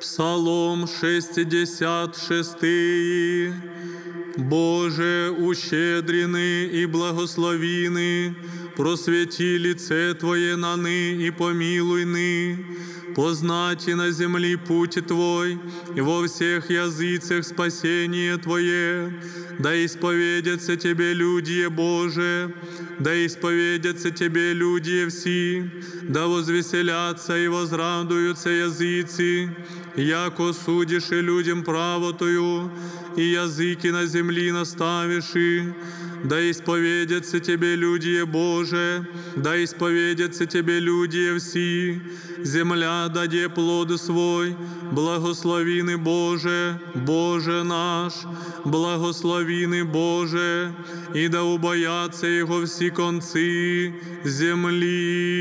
Псалом 66. Боже, ущедрины и благословины, просвети лице Твое наны и помилуй ны, познати на земли путь Твой, и во всех языцах спасение Твое, да исповедятся Тебе люди Боже, да исповедятся Тебе люди все, да возвеселятся и возрадуются языцы, яко судишь и людям правотою, и языки на земли наставиши, да исповедятся Тебе люди Боже, да исповедятся Тебе люди все, земля даде плод свой, благословины Боже, Боже наш, благословины Боже, и да убоятся Его все концы земли.